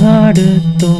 バルト」